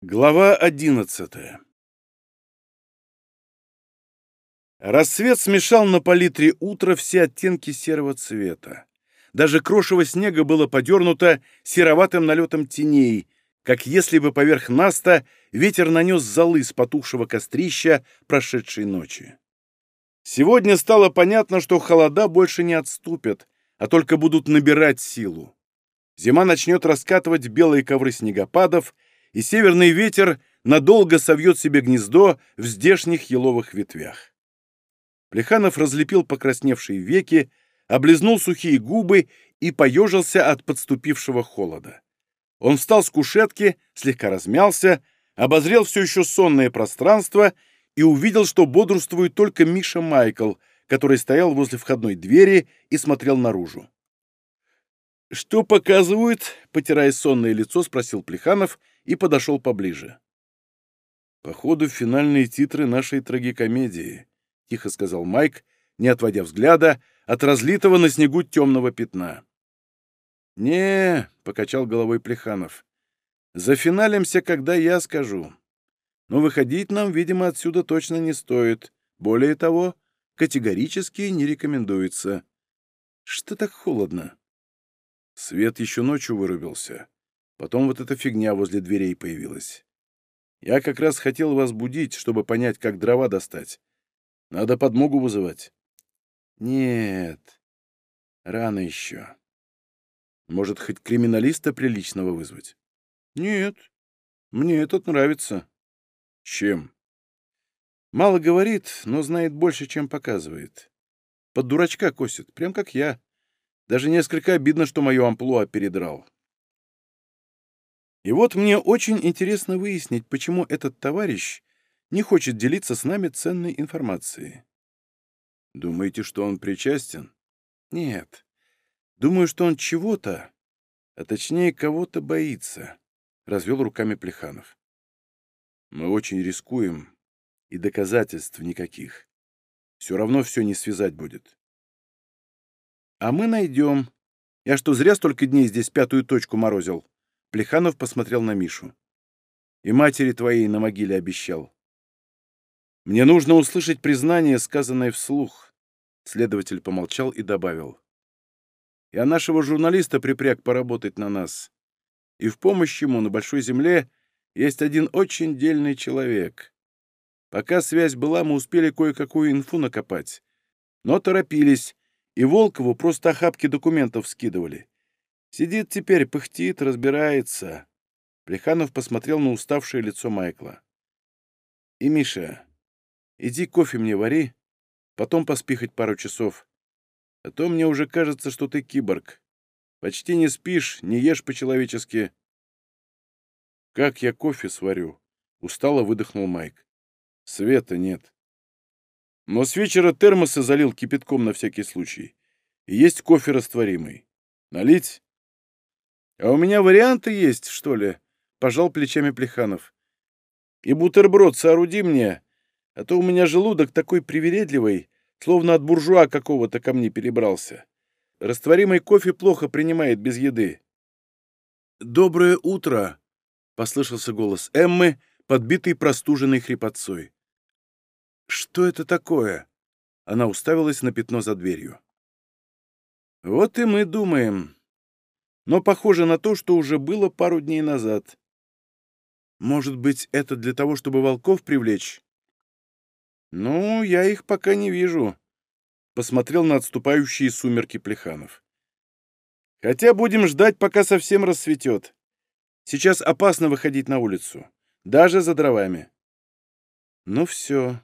Глава одиннадцатая Рассвет смешал на палитре утра все оттенки серого цвета. Даже крошево снега было подернуто сероватым налетом теней, как если бы поверх наста ветер нанес золы с потухшего кострища прошедшей ночи. Сегодня стало понятно, что холода больше не отступят, а только будут набирать силу. Зима начнет раскатывать белые ковры снегопадов, и северный ветер надолго совьет себе гнездо в здешних еловых ветвях. Плеханов разлепил покрасневшие веки, облизнул сухие губы и поежился от подступившего холода. Он встал с кушетки, слегка размялся, обозрел все еще сонное пространство и увидел, что бодрствует только Миша Майкл, который стоял возле входной двери и смотрел наружу. «Что показывают?» — потирая сонное лицо, спросил Плеханов и подошел поближе. «Походу, финальные титры нашей трагикомедии», — тихо сказал Майк, не отводя взгляда от разлитого на снегу темного пятна. не покачал головой Плеханов, — «зафиналимся, когда я скажу. Но выходить нам, видимо, отсюда точно не стоит. Более того, категорически не рекомендуется. Что так холодно?» Свет еще ночью вырубился. Потом вот эта фигня возле дверей появилась. Я как раз хотел вас будить, чтобы понять, как дрова достать. Надо подмогу вызывать. Нет, рано еще. Может, хоть криминалиста приличного вызвать? Нет, мне этот нравится. Чем? Мало говорит, но знает больше, чем показывает. Под дурачка косит, прям как я. Даже несколько обидно, что мое амплуа передрал. И вот мне очень интересно выяснить, почему этот товарищ не хочет делиться с нами ценной информацией. Думаете, что он причастен? Нет. Думаю, что он чего-то, а точнее кого-то боится, — развел руками Плеханов. Мы очень рискуем, и доказательств никаких. Все равно все не связать будет. А мы найдем. Я что, зря столько дней здесь пятую точку морозил? Плеханов посмотрел на Мишу. «И матери твоей на могиле обещал». «Мне нужно услышать признание, сказанное вслух», — следователь помолчал и добавил. «Я нашего журналиста припряг поработать на нас. И в помощь ему на Большой Земле есть один очень дельный человек. Пока связь была, мы успели кое-какую инфу накопать. Но торопились, и Волкову просто охапки документов скидывали. Сидит теперь, пыхтит, разбирается. Плеханов посмотрел на уставшее лицо Майкла. И, Миша, иди кофе мне вари, потом поспи хоть пару часов. А то мне уже кажется, что ты киборг. Почти не спишь, не ешь по-человечески. Как я кофе сварю? Устало выдохнул Майк. Света нет. Но с вечера термосы залил кипятком на всякий случай. И есть кофе растворимый. Налить? «А у меня варианты есть, что ли?» — пожал плечами Плеханов. «И бутерброд сооруди мне, а то у меня желудок такой привередливый, словно от буржуа какого-то ко мне перебрался. Растворимый кофе плохо принимает без еды». «Доброе утро!» — послышался голос Эммы, подбитый простуженной хрипотцой. «Что это такое?» Она уставилась на пятно за дверью. «Вот и мы думаем», но похоже на то, что уже было пару дней назад. Может быть, это для того, чтобы волков привлечь? Ну, я их пока не вижу. Посмотрел на отступающие сумерки Плеханов. Хотя будем ждать, пока совсем рассветет. Сейчас опасно выходить на улицу, даже за дровами. Ну все.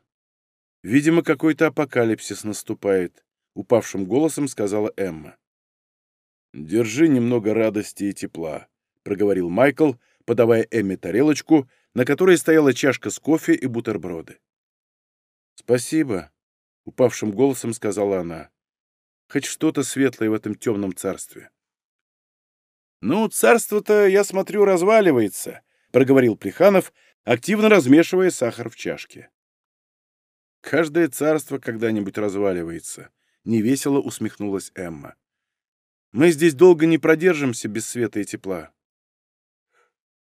Видимо, какой-то апокалипсис наступает, упавшим голосом сказала Эмма. «Держи немного радости и тепла», — проговорил Майкл, подавая Эмме тарелочку, на которой стояла чашка с кофе и бутерброды. «Спасибо», — упавшим голосом сказала она. «Хоть что-то светлое в этом темном царстве». «Ну, царство-то, я смотрю, разваливается», — проговорил Плеханов, активно размешивая сахар в чашке. «Каждое царство когда-нибудь разваливается», — невесело усмехнулась Эмма. Мы здесь долго не продержимся без света и тепла.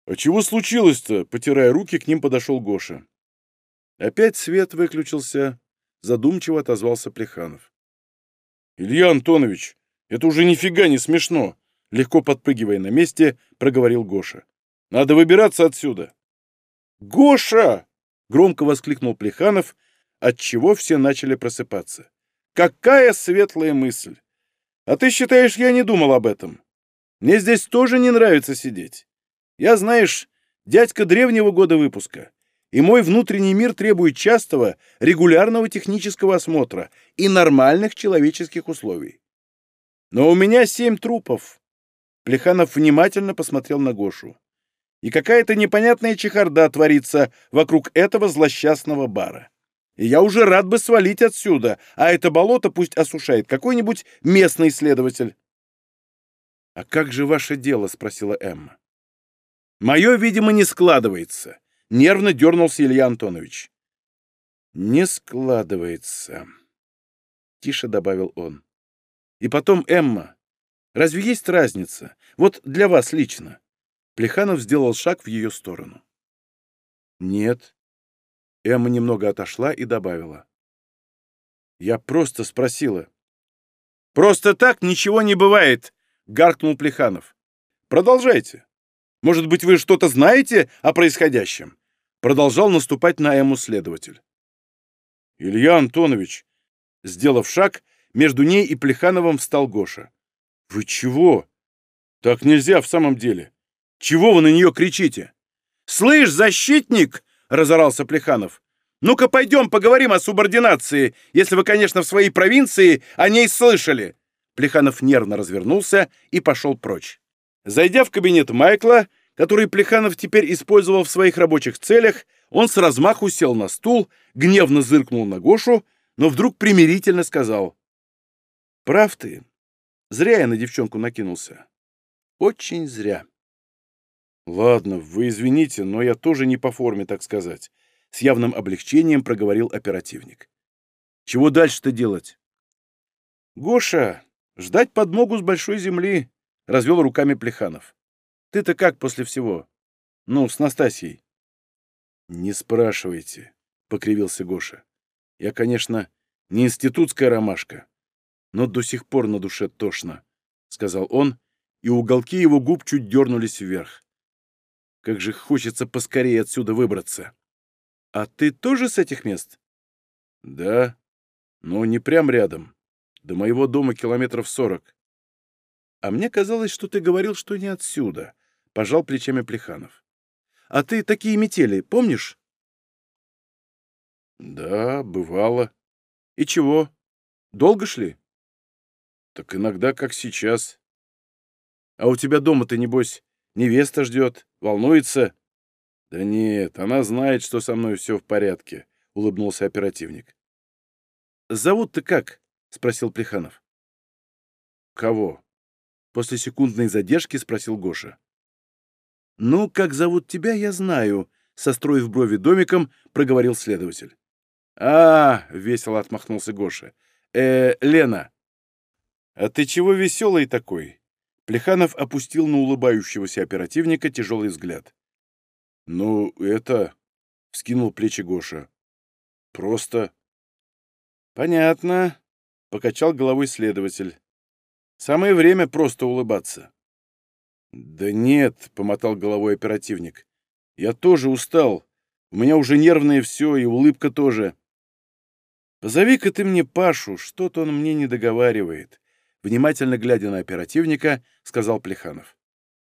«А чего случилось-то?» — потирая руки, к ним подошел Гоша. Опять свет выключился, задумчиво отозвался Плеханов. «Илья Антонович, это уже нифига не смешно!» Легко подпрыгивая на месте, проговорил Гоша. «Надо выбираться отсюда!» «Гоша!» — громко воскликнул Плеханов, отчего все начали просыпаться. «Какая светлая мысль! А ты считаешь, я не думал об этом? Мне здесь тоже не нравится сидеть. Я, знаешь, дядька древнего года выпуска, и мой внутренний мир требует частого, регулярного технического осмотра и нормальных человеческих условий. Но у меня семь трупов. Плеханов внимательно посмотрел на Гошу. И какая-то непонятная чехарда творится вокруг этого злосчастного бара. И я уже рад бы свалить отсюда, а это болото пусть осушает какой-нибудь местный исследователь. «А как же ваше дело?» — спросила Эмма. «Мое, видимо, не складывается», — нервно дернулся Илья Антонович. «Не складывается», — тише добавил он. «И потом, Эмма, разве есть разница? Вот для вас лично?» Плеханов сделал шаг в ее сторону. «Нет». Эмма немного отошла и добавила. «Я просто спросила». «Просто так ничего не бывает», — гаркнул Плеханов. «Продолжайте». Может быть, вы что-то знаете о происходящем?» Продолжал наступать на Эму следователь. «Илья Антонович!» Сделав шаг, между ней и Плехановым встал Гоша. «Вы чего? Так нельзя в самом деле. Чего вы на нее кричите?» «Слышь, защитник!» — разорался Плеханов. «Ну-ка пойдем поговорим о субординации, если вы, конечно, в своей провинции о ней слышали!» Плеханов нервно развернулся и пошел прочь. Зайдя в кабинет Майкла, который Плеханов теперь использовал в своих рабочих целях, он с размаху сел на стул, гневно зыркнул на Гошу, но вдруг примирительно сказал. «Прав ты. Зря я на девчонку накинулся. Очень зря». «Ладно, вы извините, но я тоже не по форме, так сказать», — с явным облегчением проговорил оперативник. «Чего дальше-то делать?» «Гоша, ждать подмогу с большой земли», — развел руками Плеханов. «Ты-то как после всего? Ну, с Настасьей?» «Не спрашивайте», — покривился Гоша. «Я, конечно, не институтская ромашка, но до сих пор на душе тошно», — сказал он, и уголки его губ чуть дернулись вверх. «Как же хочется поскорее отсюда выбраться!» «А ты тоже с этих мест?» «Да, но не прям рядом. До моего дома километров сорок. «А мне казалось, что ты говорил, что не отсюда», — пожал плечами Плеханов. «А ты такие метели помнишь?» «Да, бывало. И чего? Долго шли?» «Так иногда, как сейчас. А у тебя дома-то, небось, невеста ждет, волнуется?» «Да нет, она знает, что со мной все в порядке», — улыбнулся оперативник. «Зовут-то как?» — спросил Плеханов. «Кого?» После секундной задержки спросил Гоша. «Ну, как зовут тебя, я знаю», — состроив брови домиком, проговорил следователь. «А, — весело отмахнулся Гоша, э, Лена». «А ты чего веселый такой?» Плеханов опустил на улыбающегося оперативника тяжелый взгляд. «Ну, это...» — вскинул плечи Гоша. «Просто...» «Понятно», — покачал головой следователь. Самое время просто улыбаться. «Да нет», — помотал головой оперативник. «Я тоже устал. У меня уже нервное все, и улыбка тоже». «Позови-ка ты мне Пашу, что-то он мне не договаривает», — внимательно глядя на оперативника, сказал Плеханов.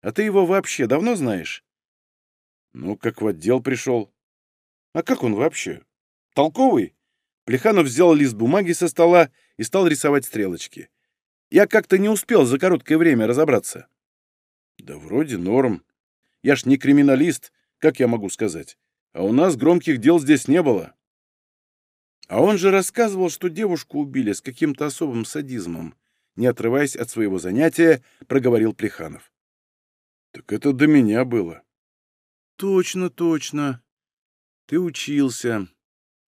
«А ты его вообще давно знаешь?» «Ну, как в отдел пришел». «А как он вообще? Толковый?» Плеханов взял лист бумаги со стола и стал рисовать стрелочки. Я как-то не успел за короткое время разобраться. Да вроде норм. Я ж не криминалист, как я могу сказать. А у нас громких дел здесь не было. А он же рассказывал, что девушку убили с каким-то особым садизмом. Не отрываясь от своего занятия, проговорил Плеханов. Так это до меня было. Точно, точно. Ты учился.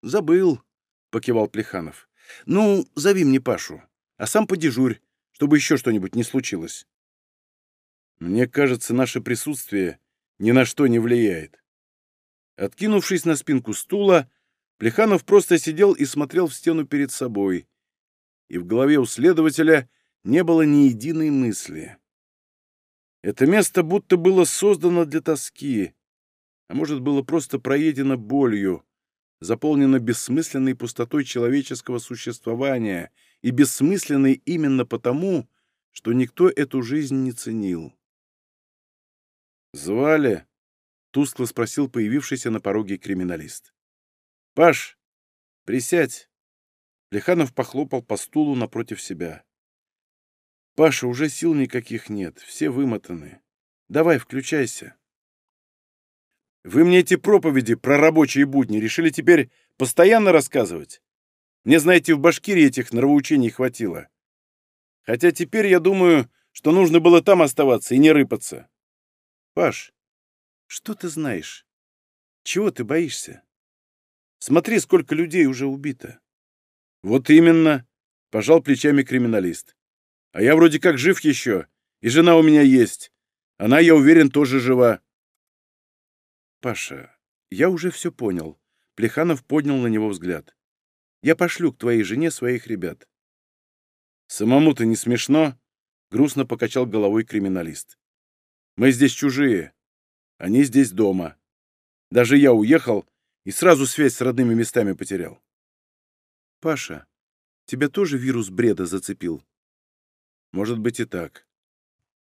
Забыл, покивал Плеханов. Ну, зови мне Пашу, а сам подежурь чтобы еще что-нибудь не случилось. Мне кажется, наше присутствие ни на что не влияет. Откинувшись на спинку стула, Плеханов просто сидел и смотрел в стену перед собой, и в голове у следователя не было ни единой мысли. Это место будто было создано для тоски, а может, было просто проедено болью, заполнено бессмысленной пустотой человеческого существования и бессмысленной именно потому, что никто эту жизнь не ценил. «Звали?» — тускло спросил появившийся на пороге криминалист. «Паш, присядь!» Леханов похлопал по стулу напротив себя. «Паша, уже сил никаких нет, все вымотаны. Давай, включайся». «Вы мне эти проповеди про рабочие будни решили теперь постоянно рассказывать? Мне, знаете, в Башкирии этих нравоучений хватило. Хотя теперь я думаю, что нужно было там оставаться и не рыпаться. Паш, что ты знаешь? Чего ты боишься? Смотри, сколько людей уже убито. Вот именно, пожал плечами криминалист. А я вроде как жив еще, и жена у меня есть. Она, я уверен, тоже жива. Паша, я уже все понял. Плеханов поднял на него взгляд. Я пошлю к твоей жене своих ребят. Самому-то не смешно? Грустно покачал головой криминалист. Мы здесь чужие. Они здесь дома. Даже я уехал и сразу связь с родными местами потерял. Паша, тебя тоже вирус бреда зацепил? Может быть и так.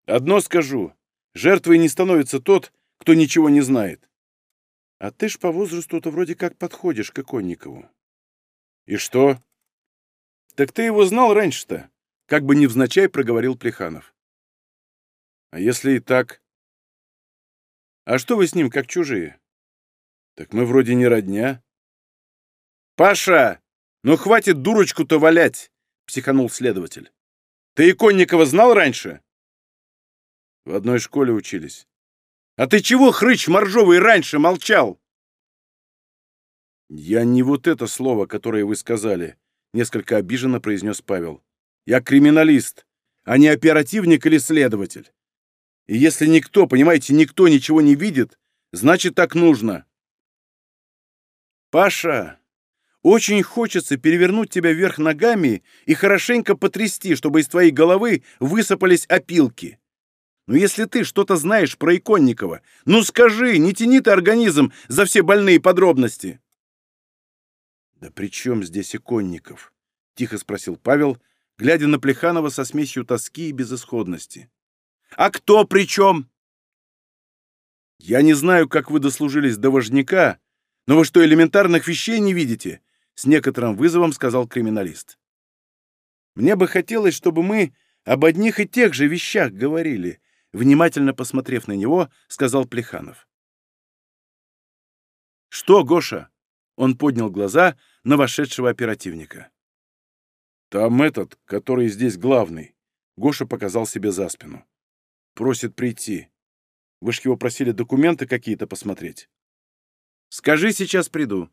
Одно скажу. Жертвой не становится тот, кто ничего не знает. А ты ж по возрасту-то вроде как подходишь к Иконникову. И что? Так ты его знал раньше-то? Как бы невзначай проговорил Плеханов. А если и так? А что вы с ним, как чужие? Так мы вроде не родня. Паша, ну хватит дурочку-то валять, психанул следователь. Ты Иконникова знал раньше? В одной школе учились. А ты чего, хрыч моржовый, раньше молчал? Я не вот это слово, которое вы сказали, несколько обиженно произнес Павел. Я криминалист, а не оперативник или следователь. И если никто, понимаете, никто ничего не видит, значит так нужно. Паша, очень хочется перевернуть тебя вверх ногами и хорошенько потрясти, чтобы из твоей головы высыпались опилки. Но если ты что-то знаешь про Иконникова, ну скажи, не тяни ты организм за все больные подробности. «Да при чем здесь Иконников?» — тихо спросил Павел, глядя на Плеханова со смесью тоски и безысходности. «А кто при чем?» «Я не знаю, как вы дослужились до вожняка, но вы что, элементарных вещей не видите?» — с некоторым вызовом сказал криминалист. «Мне бы хотелось, чтобы мы об одних и тех же вещах говорили», внимательно посмотрев на него, сказал Плеханов. «Что, Гоша?» Он поднял глаза на вошедшего оперативника. «Там этот, который здесь главный», — Гоша показал себе за спину. «Просит прийти. Вы ж его просили документы какие-то посмотреть». «Скажи, сейчас приду».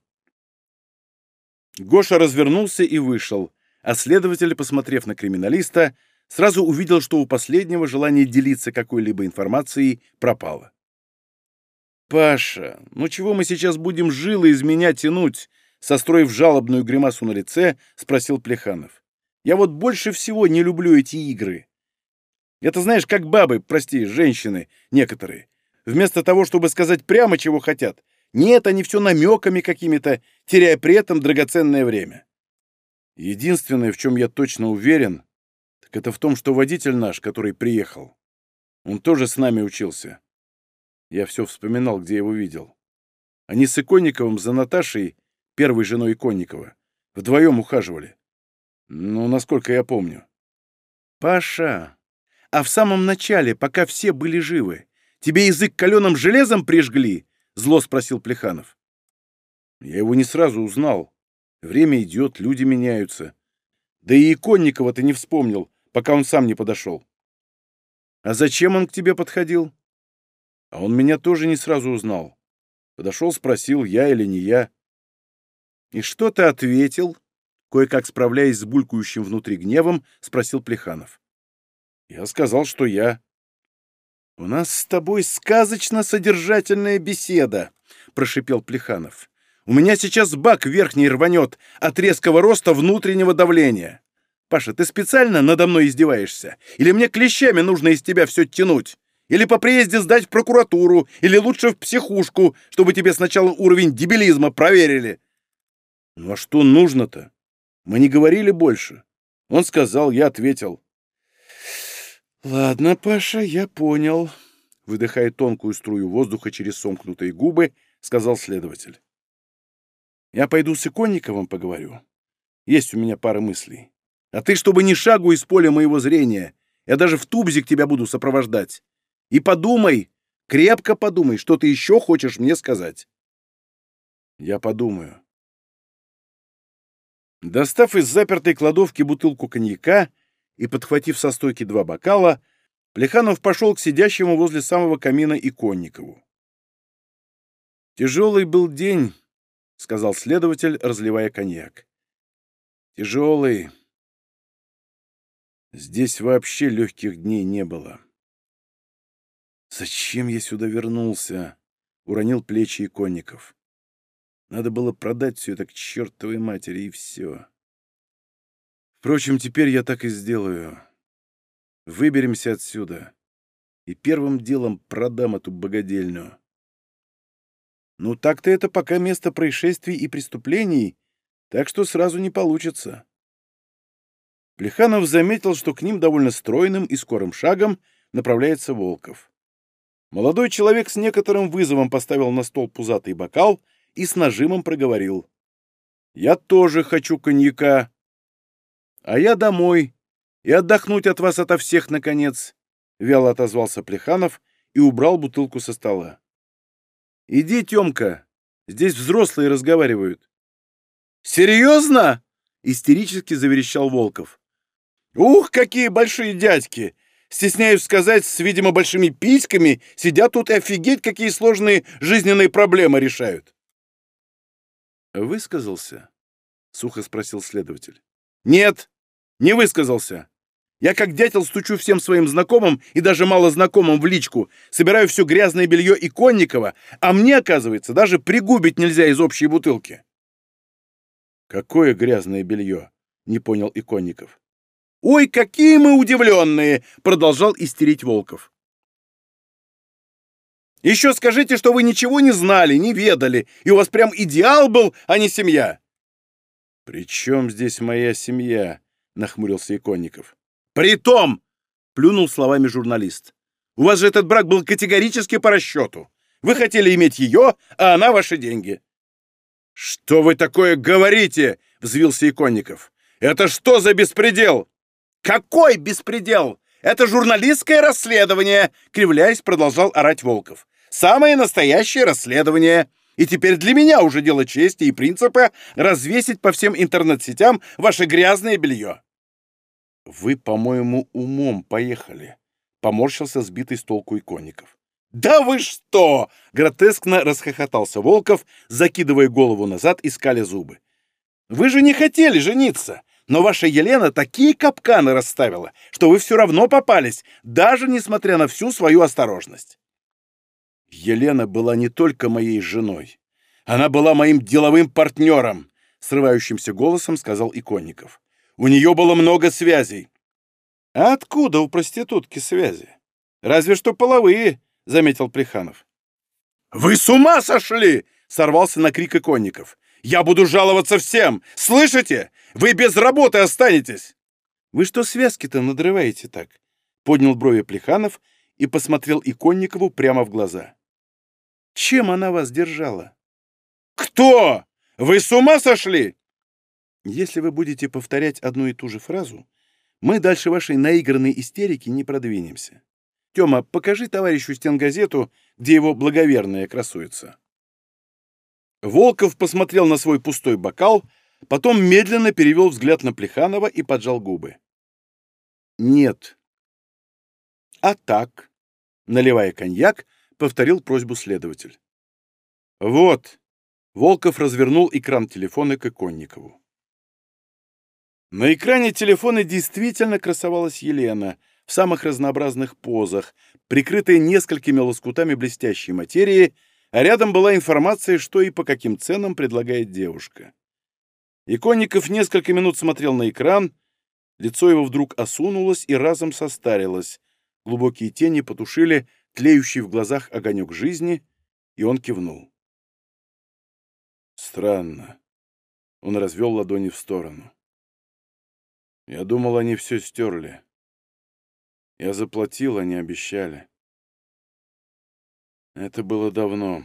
Гоша развернулся и вышел, а следователь, посмотрев на криминалиста, сразу увидел, что у последнего желание делиться какой-либо информацией пропало. «Паша, ну чего мы сейчас будем жилы из меня тянуть?» Состроив жалобную гримасу на лице, спросил Плеханов. «Я вот больше всего не люблю эти игры. Это знаешь, как бабы, прости, женщины некоторые. Вместо того, чтобы сказать прямо, чего хотят, нет, они все намеками какими-то, теряя при этом драгоценное время. Единственное, в чем я точно уверен, так это в том, что водитель наш, который приехал, он тоже с нами учился. Я все вспоминал, где его видел. Они с Иконниковым за Наташей, первой женой Иконникова, вдвоем ухаживали. Ну, насколько я помню. Паша, а в самом начале, пока все были живы, тебе язык каленым железом прижгли? Зло спросил Плеханов. Я его не сразу узнал. Время идет, люди меняются. Да и Иконникова ты не вспомнил, пока он сам не подошел. А зачем он к тебе подходил? А он меня тоже не сразу узнал. Подошел, спросил, я или не я. «И что ты ответил?» Кое-как справляясь с булькающим внутри гневом, спросил Плеханов. «Я сказал, что я». «У нас с тобой сказочно-содержательная беседа», — прошипел Плеханов. «У меня сейчас бак верхний рванет от резкого роста внутреннего давления. Паша, ты специально надо мной издеваешься? Или мне клещами нужно из тебя все тянуть? Или по приезде сдать в прокуратуру? Или лучше в психушку, чтобы тебе сначала уровень дебилизма проверили?» «Ну а что нужно-то? Мы не говорили больше». Он сказал, я ответил. «Ладно, Паша, я понял», — выдыхая тонкую струю воздуха через сомкнутые губы, сказал следователь. «Я пойду с Иконниковым поговорю. Есть у меня пара мыслей. А ты, чтобы ни шагу из поля моего зрения, я даже в тубзик тебя буду сопровождать. И подумай, крепко подумай, что ты еще хочешь мне сказать». «Я подумаю». Достав из запертой кладовки бутылку коньяка, и, подхватив со стойки два бокала, Плеханов пошел к сидящему возле самого камина Иконникову. «Тяжелый был день», — сказал следователь, разливая коньяк. «Тяжелый. Здесь вообще легких дней не было». «Зачем я сюда вернулся?» — уронил плечи Иконников. «Надо было продать все это к чертовой матери, и все». Впрочем, теперь я так и сделаю. Выберемся отсюда. И первым делом продам эту богадельню. Ну, так-то это пока место происшествий и преступлений, так что сразу не получится. Плеханов заметил, что к ним довольно стройным и скорым шагом направляется Волков. Молодой человек с некоторым вызовом поставил на стол пузатый бокал и с нажимом проговорил. «Я тоже хочу коньяка. «А я домой. И отдохнуть от вас ото всех, наконец!» Вяло отозвался Плеханов и убрал бутылку со стола. «Иди, Темка, здесь взрослые разговаривают». «Серьезно?» — истерически заверещал Волков. «Ух, какие большие дядьки! Стесняюсь сказать, с, видимо, большими письками сидят тут и офигеть, какие сложные жизненные проблемы решают!» «Высказался?» — сухо спросил следователь. «Нет, не высказался. Я как дятел стучу всем своим знакомым и даже малознакомым в личку, собираю все грязное белье Иконникова, а мне, оказывается, даже пригубить нельзя из общей бутылки». «Какое грязное белье?» — не понял Иконников. «Ой, какие мы удивленные!» — продолжал истерить Волков. «Еще скажите, что вы ничего не знали, не ведали, и у вас прям идеал был, а не семья!» «При чем здесь моя семья?» — нахмурился Иконников. «Притом!» — плюнул словами журналист. «У вас же этот брак был категорически по расчету. Вы хотели иметь ее, а она ваши деньги». «Что вы такое говорите?» — взвился Иконников. «Это что за беспредел?» «Какой беспредел? Это журналистское расследование!» — кривляясь, продолжал орать Волков. «Самое настоящее расследование. И теперь для меня уже дело чести и принципа развесить по всем интернет-сетям ваше грязное белье. Вы, по-моему, умом поехали, — поморщился сбитый с толку иконников. «Да вы что!» — гротескно расхохотался Волков, закидывая голову назад и скаля зубы. «Вы же не хотели жениться, но ваша Елена такие капканы расставила, что вы все равно попались, даже несмотря на всю свою осторожность». Елена была не только моей женой. Она была моим деловым партнером, срывающимся голосом сказал Иконников. У нее было много связей. А откуда у проститутки связи? Разве что половые, заметил Плеханов. Вы с ума сошли! Сорвался на крик Иконников. Я буду жаловаться всем! Слышите? Вы без работы останетесь! Вы что связки-то надрываете так? Поднял брови Плеханов и посмотрел Иконникову прямо в глаза. Чем она вас держала? Кто? Вы с ума сошли? Если вы будете повторять одну и ту же фразу, мы дальше вашей наигранной истерики не продвинемся. Тёма, покажи товарищу стенгазету, где его благоверная красуется. Волков посмотрел на свой пустой бокал, потом медленно перевел взгляд на Плеханова и поджал губы. «Нет». «А так?» Наливая коньяк, повторил просьбу следователь. «Вот!» — Волков развернул экран телефона к Иконникову. На экране телефона действительно красовалась Елена в самых разнообразных позах, прикрытая несколькими лоскутами блестящей материи, а рядом была информация, что и по каким ценам предлагает девушка. Иконников несколько минут смотрел на экран, лицо его вдруг осунулось и разом состарилось, глубокие тени потушили тлеющий в глазах огонек жизни, и он кивнул. Странно. Он развел ладони в сторону. Я думал, они все стерли. Я заплатил, они обещали. Это было давно.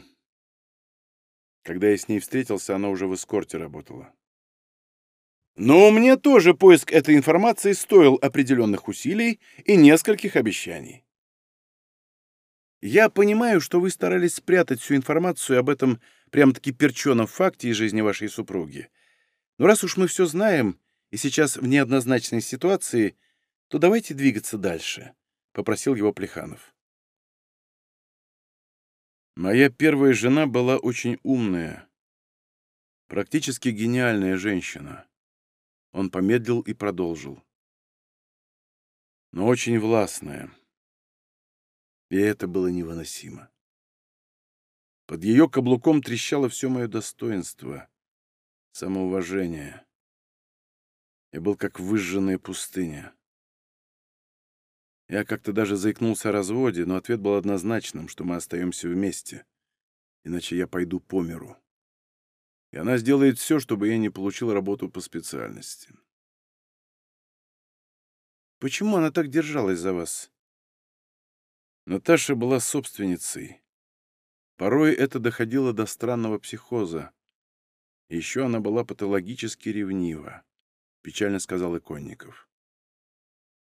Когда я с ней встретился, она уже в эскорте работала. Но мне тоже поиск этой информации стоил определенных усилий и нескольких обещаний. Я понимаю, что вы старались спрятать всю информацию об этом прям-таки перченом факте из жизни вашей супруги. Но раз уж мы все знаем, и сейчас в неоднозначной ситуации, то давайте двигаться дальше», — попросил его Плеханов. Моя первая жена была очень умная, практически гениальная женщина. Он помедлил и продолжил. Но очень властная. И это было невыносимо. Под ее каблуком трещало все мое достоинство, самоуважение. Я был как выжженная пустыня. Я как-то даже заикнулся о разводе, но ответ был однозначным, что мы остаемся вместе, иначе я пойду по миру. И она сделает все, чтобы я не получил работу по специальности. Почему она так держалась за вас? Наташа была собственницей. Порой это доходило до странного психоза. Еще она была патологически ревнива, печально сказал Иконников.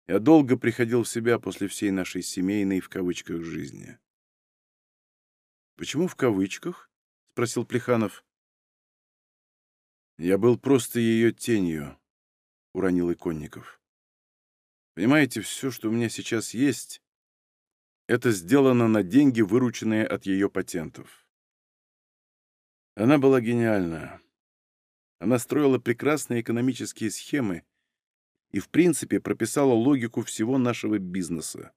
Я долго приходил в себя после всей нашей семейной в кавычках жизни. «Почему в кавычках?» — спросил Плеханов. «Я был просто ее тенью», — уронил Иконников. «Понимаете, все, что у меня сейчас есть, это сделано на деньги, вырученные от ее патентов. Она была гениальна. Она строила прекрасные экономические схемы и, в принципе, прописала логику всего нашего бизнеса.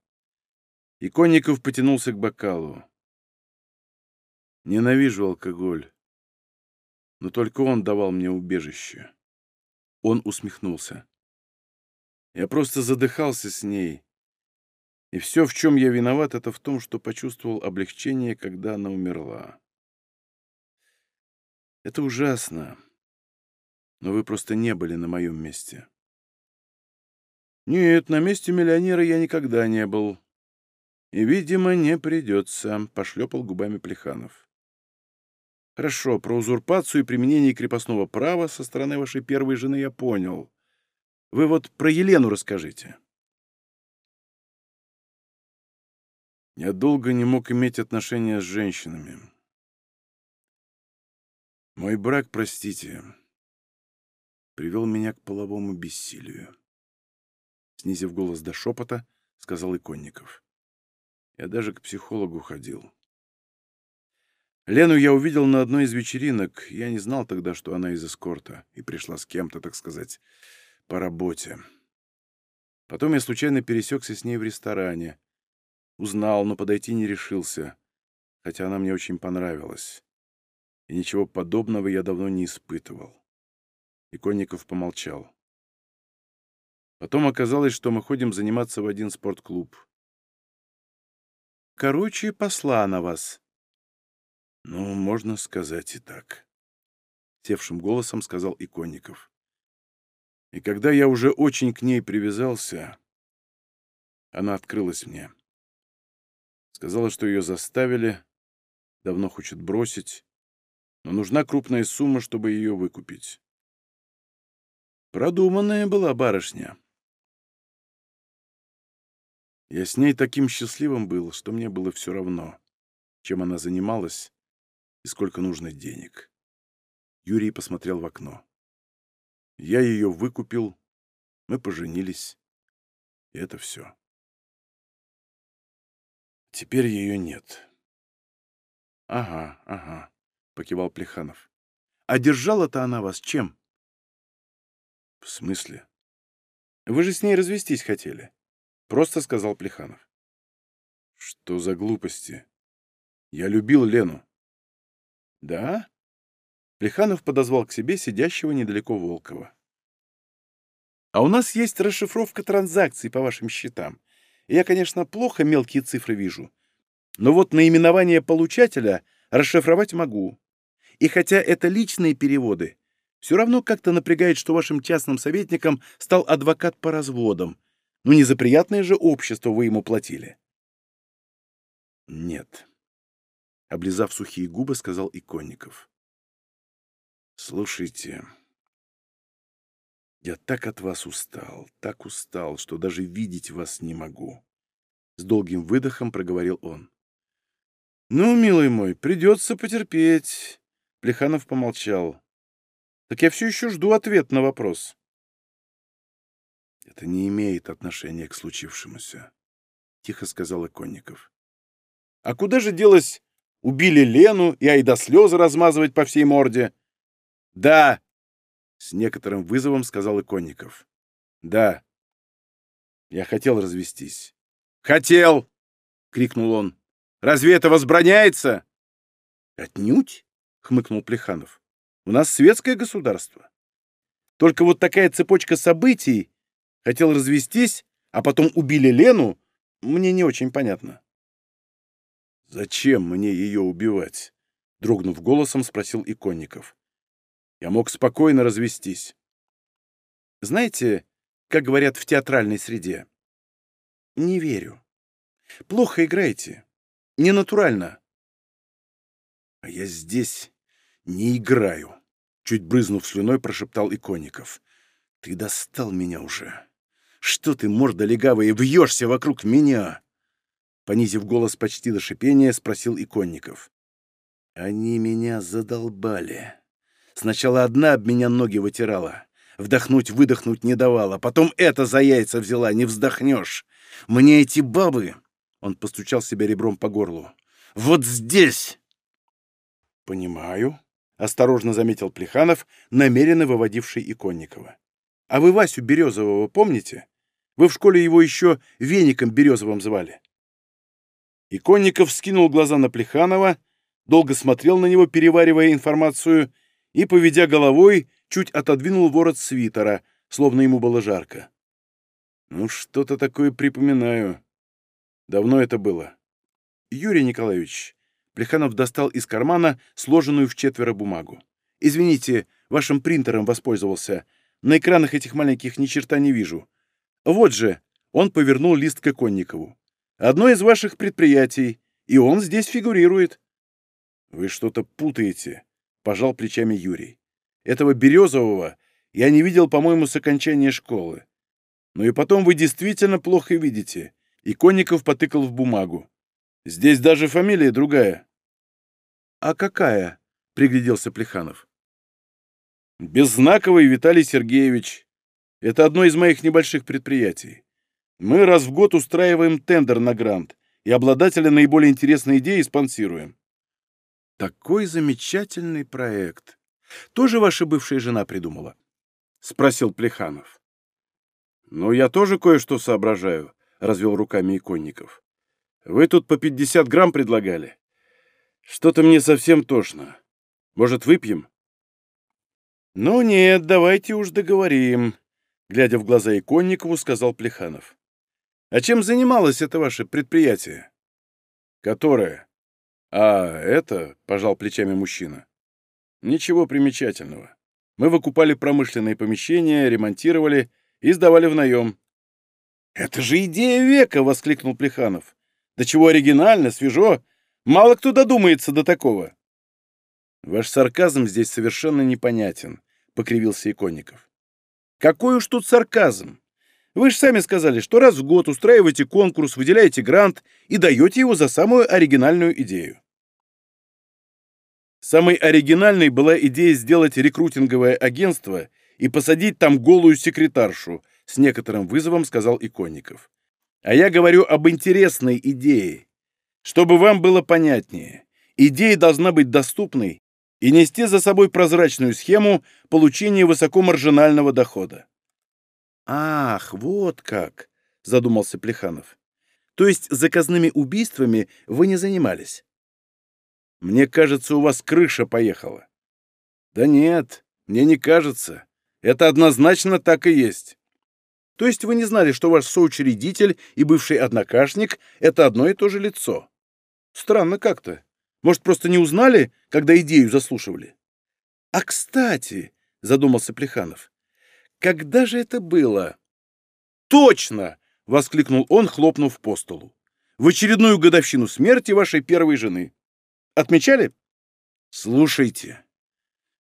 Иконников потянулся к бокалу. Ненавижу алкоголь. Но только он давал мне убежище. Он усмехнулся. Я просто задыхался с ней, и все, в чем я виноват, это в том, что почувствовал облегчение, когда она умерла. Это ужасно. Но вы просто не были на моем месте. Нет, на месте миллионера я никогда не был. И, видимо, не придется, — пошлепал губами Плеханов. Хорошо, про узурпацию и применение крепостного права со стороны вашей первой жены я понял. Вы вот про Елену расскажите. Я долго не мог иметь отношения с женщинами. Мой брак, простите, привел меня к половому бессилию. Снизив голос до шепота, сказал Иконников. Я даже к психологу ходил. Лену я увидел на одной из вечеринок. Я не знал тогда, что она из эскорта, и пришла с кем-то, так сказать, по работе. Потом я случайно пересекся с ней в ресторане. Узнал, но подойти не решился, хотя она мне очень понравилась. И ничего подобного я давно не испытывал. Иконников помолчал. Потом оказалось, что мы ходим заниматься в один спортклуб. Короче, посла на вас. Ну, можно сказать и так. Севшим голосом сказал Иконников. И когда я уже очень к ней привязался, она открылась мне. Сказала, что ее заставили, давно хочет бросить, но нужна крупная сумма, чтобы ее выкупить. Продуманная была барышня. Я с ней таким счастливым был, что мне было все равно, чем она занималась и сколько нужно денег. Юрий посмотрел в окно. Я ее выкупил, мы поженились, и это все. Теперь ее нет. Ага, ага, покивал Плеханов. А держала-то она вас чем? В смысле? Вы же с ней развестись хотели. Просто сказал Плеханов. Что за глупости? Я любил Лену. Да? Плеханов подозвал к себе сидящего недалеко Волкова. А у нас есть расшифровка транзакций по вашим счетам. Я, конечно, плохо мелкие цифры вижу, но вот наименование получателя расшифровать могу. И хотя это личные переводы, все равно как-то напрягает, что вашим частным советником стал адвокат по разводам. Ну не за приятное же общество вы ему платили. Нет. Облизав сухие губы, сказал Иконников. Слушайте, я так от вас устал, так устал, что даже видеть вас не могу. С долгим выдохом проговорил он. Ну, милый мой, придется потерпеть. Плеханов помолчал. Так я все еще жду ответ на вопрос. Это не имеет отношения к случившемуся, тихо сказал Иконников. А куда же делось убили Лену и айда слезы размазывать по всей морде? Да, с некоторым вызовом сказал Иконников. Да. Я хотел развестись. Хотел! крикнул он. Разве это возбраняется? Отнюдь, хмыкнул Плеханов. У нас светское государство. Только вот такая цепочка событий, хотел развестись, а потом убили Лену, мне не очень понятно. «Зачем мне ее убивать?» — дрогнув голосом, спросил Иконников. «Я мог спокойно развестись». «Знаете, как говорят в театральной среде?» «Не верю. Плохо играете. Ненатурально». «А я здесь «Не играю», — чуть брызнув слюной, прошептал Иконников. «Ты достал меня уже. Что ты, морда легавая, вьешься вокруг меня?» Понизив голос почти до шипения, спросил Иконников. «Они меня задолбали. Сначала одна об меня ноги вытирала, вдохнуть-выдохнуть не давала, потом это за яйца взяла, не вздохнешь. Мне эти бабы...» Он постучал себя ребром по горлу. «Вот здесь!» «Понимаю», осторожно заметил Плеханов, намеренно выводивший Иконникова. «А вы Васю Березового помните? Вы в школе его еще Веником Березовым звали». Иконников скинул глаза на Плеханова, долго смотрел на него, переваривая информацию, и, поведя головой, чуть отодвинул ворот свитера, словно ему было жарко. «Ну, что-то такое припоминаю. Давно это было. Юрий Николаевич, Плеханов достал из кармана сложенную в четверо бумагу. «Извините, вашим принтером воспользовался. На экранах этих маленьких ни черта не вижу. Вот же!» Он повернул лист к Иконникову. «Одно из ваших предприятий, и он здесь фигурирует». «Вы что-то путаете», — пожал плечами Юрий. «Этого Березового я не видел, по-моему, с окончания школы. Ну и потом вы действительно плохо видите». Иконников потыкал в бумагу. Здесь даже фамилия другая». «А какая?» — пригляделся Плеханов. «Беззнаковый Виталий Сергеевич. Это одно из моих небольших предприятий. Мы раз в год устраиваем тендер на грант, и обладателя наиболее интересной идеи спонсируем». «Такой замечательный проект. Тоже ваша бывшая жена придумала?» — спросил Плеханов. «Ну, я тоже кое-что соображаю», — развел руками Иконников. Вы тут по 50 грамм предлагали. Что-то мне совсем тошно. Может, выпьем? Ну нет, давайте уж договорим, глядя в глаза Иконникову, сказал Плеханов. А чем занималось это ваше предприятие? Которое? А, это, пожал плечами мужчина. Ничего примечательного. Мы выкупали промышленные помещения, ремонтировали и сдавали в наем. «Это же идея века!» — воскликнул Плеханов. Да чего оригинально, свежо. Мало кто додумается до такого. Ваш сарказм здесь совершенно непонятен, — покривился Иконников. Какой уж тут сарказм? Вы же сами сказали, что раз в год устраиваете конкурс, выделяете грант и даете его за самую оригинальную идею. Самой оригинальной была идея сделать рекрутинговое агентство и посадить там голую секретаршу, с некоторым вызовом сказал Иконников. А я говорю об интересной идее. Чтобы вам было понятнее, идея должна быть доступной и нести за собой прозрачную схему получения высокомаржинального дохода. «Ах, вот как!» —— задумался Плеханов. «То есть заказными убийствами вы не занимались?» «Мне кажется, у вас крыша поехала». «Да нет, мне не кажется. Это однозначно так и есть». «То есть вы не знали, что ваш соучредитель и бывший однокашник — это одно и то же лицо?» «Странно как-то. Может, просто не узнали, когда идею заслушивали?» «А кстати», — задумался Плеханов, — «когда же это было?» «Точно!» — воскликнул он, хлопнув по столу. «В очередную годовщину смерти вашей первой жены. Отмечали?» «Слушайте,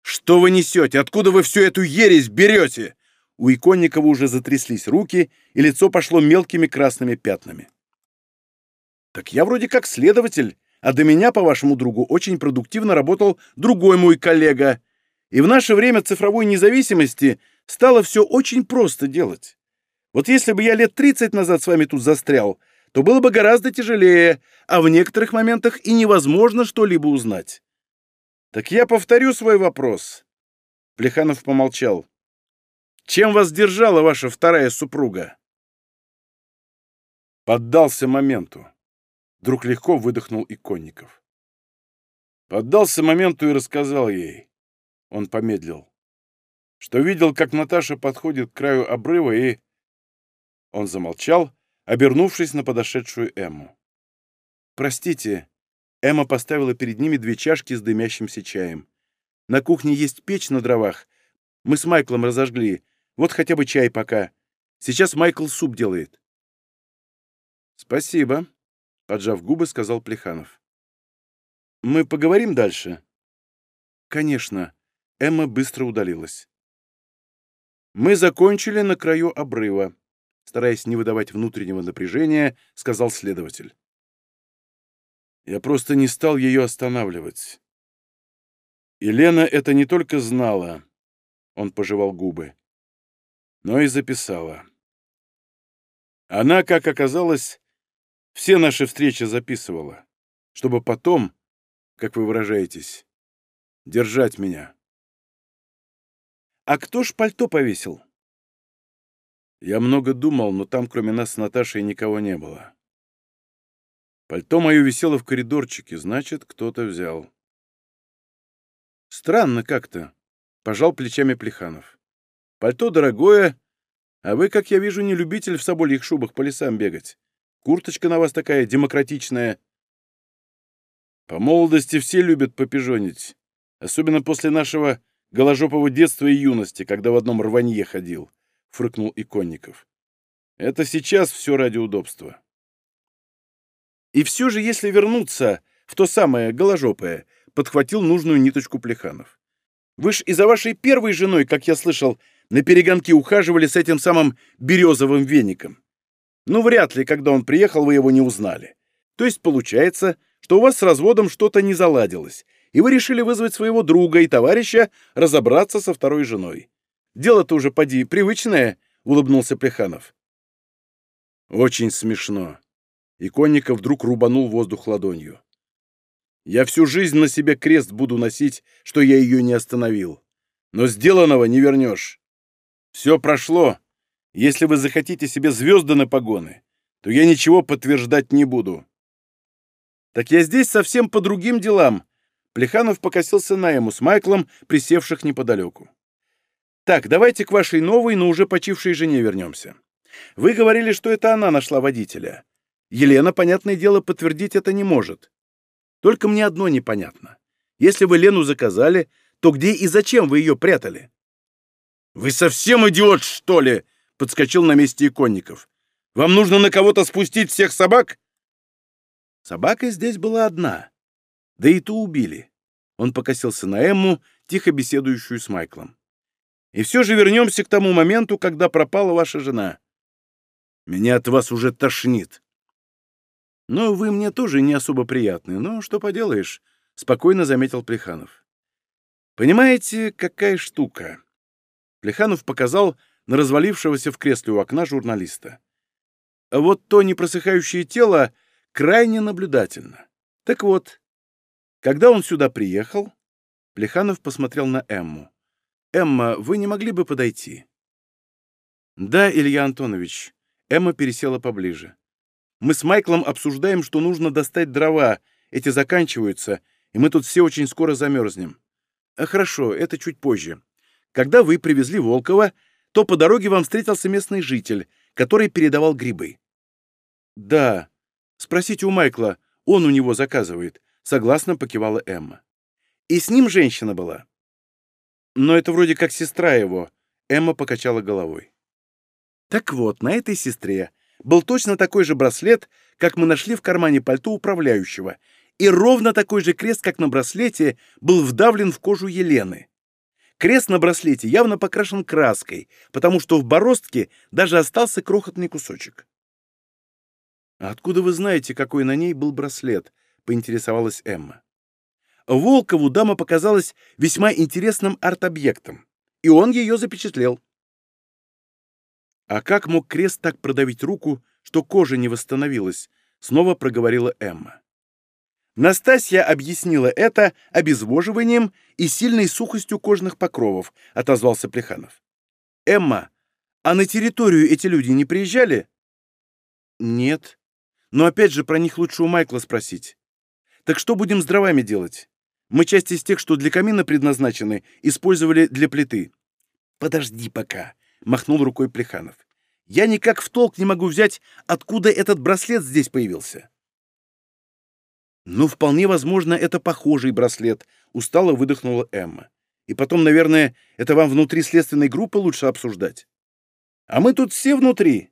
что вы несете? Откуда вы всю эту ересь берете?» У Иконникова уже затряслись руки, и лицо пошло мелкими красными пятнами. «Так я вроде как следователь, а до меня, по вашему другу, очень продуктивно работал другой мой коллега. И в наше время цифровой независимости стало все очень просто делать. Вот если бы я лет 30 назад с вами тут застрял, то было бы гораздо тяжелее, а в некоторых моментах и невозможно что-либо узнать. Так я повторю свой вопрос. Плеханов помолчал. Чем вас держала ваша вторая супруга? Поддался моменту. Вдруг легко выдохнул Иконников. Поддался моменту и рассказал ей. Он помедлил. Что видел, как Наташа подходит к краю обрыва и он замолчал, обернувшись на подошедшую Эмму. «Простите». Эмма поставила перед ними две чашки с дымящимся чаем. «На кухне есть печь на дровах. Мы с Майклом разожгли. Вот хотя бы чай пока. Сейчас Майкл суп делает». «Спасибо», — поджав губы, сказал Плеханов. «Мы поговорим дальше?» «Конечно». Эмма быстро удалилась. «Мы закончили на краю обрыва», стараясь не выдавать внутреннего напряжения, сказал следователь. Я просто не стал ее останавливать. Елена это не только знала, он пожевал губы, но и записала. Она, как оказалось, все наши встречи записывала, чтобы потом, как вы выражаетесь, держать меня. А кто ж пальто повесил? Я много думал, но там кроме нас с Наташей никого не было. Пальто мое висело в коридорчике, значит, кто-то взял. Странно как-то, — пожал плечами Плеханов. Пальто дорогое, а вы, как я вижу, не любитель в собольих шубах по лесам бегать. Курточка на вас такая демократичная. По молодости все любят попижонить, особенно после нашего голожопого детства и юности, когда в одном рванье ходил фрыкнул Иконников. Это сейчас все ради удобства. И все же, если вернуться в то самое голожопое, подхватил нужную ниточку Плеханов. Вы ж и за вашей первой женой, как я слышал, на перегонки ухаживали с этим самым березовым веником. Ну, вряд ли, когда он приехал, вы его не узнали. То есть получается, что у вас с разводом что-то не заладилось, и вы решили вызвать своего друга и товарища разобраться со второй женой. Дело-то уже, поди, привычное, — улыбнулся Плеханов. Очень смешно. Иконников вдруг рубанул воздух ладонью. Я всю жизнь на себе крест буду носить, что я ее не остановил. Но сделанного не вернешь. Все прошло. Если вы захотите себе звезды на погоны, то я ничего подтверждать не буду. Так я здесь совсем по другим делам. Плеханов покосился на ему с Майклом, присевших неподалеку. Так, давайте к вашей новой, но уже почившей жене вернемся. Вы говорили, что это она нашла водителя. Елена, понятное дело, подтвердить это не может. Только мне одно непонятно. Если вы Лену заказали, то где и зачем вы ее прятали? «Вы совсем идиот, что ли?» — подскочил на месте иконников. «Вам нужно на кого-то спустить всех собак?» Собака здесь была одна. Да и ту убили. Он покосился на Эмму, тихо беседующую с Майклом. И все же вернемся к тому моменту, когда пропала ваша жена. Меня от вас уже тошнит. Ну, вы мне тоже не особо приятны, но что поделаешь, — спокойно заметил Плеханов. Понимаете, какая штука? Плеханов показал на развалившегося в кресле у окна журналиста. А вот то непросыхающее тело крайне наблюдательно. Так вот, когда он сюда приехал, Плеханов посмотрел на Эмму. «Эмма, вы не могли бы подойти?» «Да, Илья Антонович». Эмма пересела поближе. «Мы с Майклом обсуждаем, что нужно достать дрова. Эти заканчиваются, и мы тут все очень скоро замерзнем. Хорошо, это чуть позже. Когда вы привезли Волкова, то по дороге вам встретился местный житель, который передавал грибы. Да. Спросите у Майкла, он у него заказывает. Согласно покивала Эмма. И с ним женщина была. Но это вроде как сестра его. Эмма покачала головой. Так вот, на этой сестре был точно такой же браслет, как мы нашли в кармане пальто управляющего, и ровно такой же крест, как на браслете, был вдавлен в кожу Елены. Крест на браслете явно покрашен краской, потому что в бороздке даже остался крохотный кусочек. «А откуда вы знаете, какой на ней был браслет?» — поинтересовалась Эмма. Волкову дама показалась весьма интересным арт-объектом, и он ее запечатлел. «А как мог крест так продавить руку, что кожа не восстановилась?» — снова проговорила Эмма. Настасья объяснила это обезвоживанием и сильной сухостью кожных покровов, отозвался Плеханов. Эмма, а на территорию эти люди не приезжали? Нет. Но опять же про них лучше у Майкла спросить. Так что будем с дровами делать? Мы часть из тех, что для камина предназначены, использовали для плиты. Подожди пока, махнул рукой Плеханов. Я никак в толк не могу взять, откуда этот браслет здесь появился. «Ну, вполне возможно, это похожий браслет», — устало выдохнула Эмма. «И потом, наверное, это вам внутри следственной группы лучше обсуждать». «А мы тут все внутри.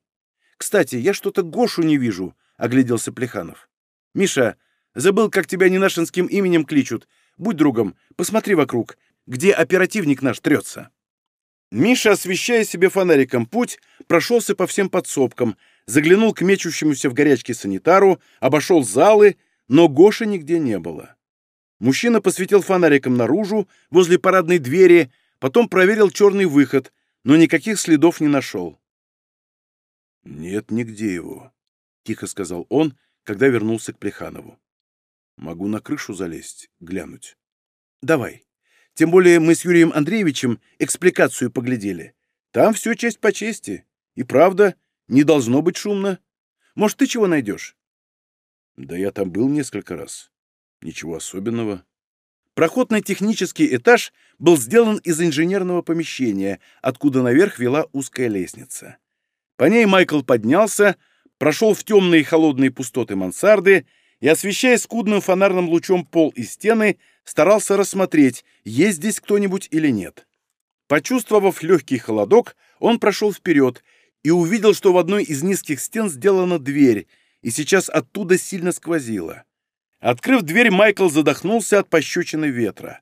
Кстати, я что-то Гошу не вижу», — огляделся Плеханов. «Миша, забыл, как тебя ненашинским именем кличут. Будь другом, посмотри вокруг, где оперативник наш трется». Миша, освещая себе фонариком путь, прошелся по всем подсобкам, заглянул к мечущемуся в горячке санитару, обошел залы — но Гоши нигде не было. Мужчина посветил фонариком наружу, возле парадной двери, потом проверил черный выход, но никаких следов не нашел. «Нет нигде его», — тихо сказал он, когда вернулся к Плеханову. «Могу на крышу залезть, глянуть». «Давай. Тем более мы с Юрием Андреевичем экспликацию поглядели. Там все честь по чести. И правда, не должно быть шумно. Может, ты чего найдешь?» Да я там был несколько раз. Ничего особенного. Проход на технический этаж был сделан из инженерного помещения, откуда наверх вела узкая лестница. По ней Майкл поднялся, прошел в темные холодные пустоты мансарды и, освещая скудным фонарным лучом пол и стены, старался рассмотреть, есть здесь кто-нибудь или нет. Почувствовав легкий холодок, он прошел вперед и увидел, что в одной из низких стен сделана дверь — и сейчас оттуда сильно сквозило. Открыв дверь, Майкл задохнулся от пощечины ветра.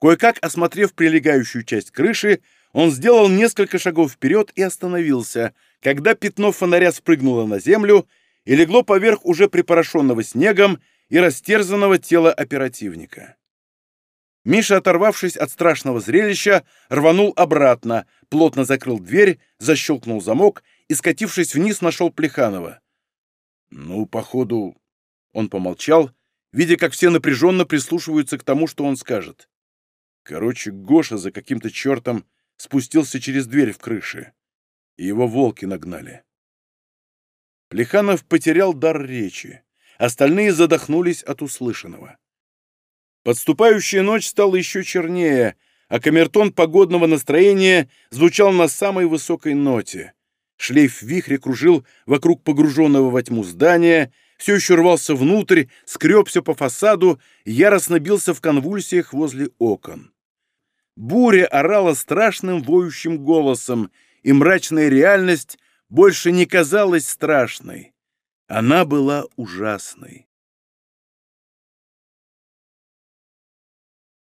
Кое-как осмотрев прилегающую часть крыши, он сделал несколько шагов вперед и остановился, когда пятно фонаря спрыгнуло на землю и легло поверх уже припорошенного снегом и растерзанного тела оперативника. Миша, оторвавшись от страшного зрелища, рванул обратно, плотно закрыл дверь, защелкнул замок и, скатившись вниз, нашел Плеханова. «Ну, походу...» Он помолчал, видя, как все напряженно прислушиваются к тому, что он скажет. Короче, Гоша за каким-то чертом спустился через дверь в крыше, и его волки нагнали. Плеханов потерял дар речи. Остальные задохнулись от услышанного. Подступающая ночь стала еще чернее, а камертон погодного настроения звучал на самой высокой ноте. Шлейф вихря кружил вокруг погруженного во тьму здания, все еще рвался внутрь, скребся по фасаду, яростно бился в конвульсиях возле окон. Буря орала страшным воющим голосом, и мрачная реальность больше не казалась страшной. Она была ужасной.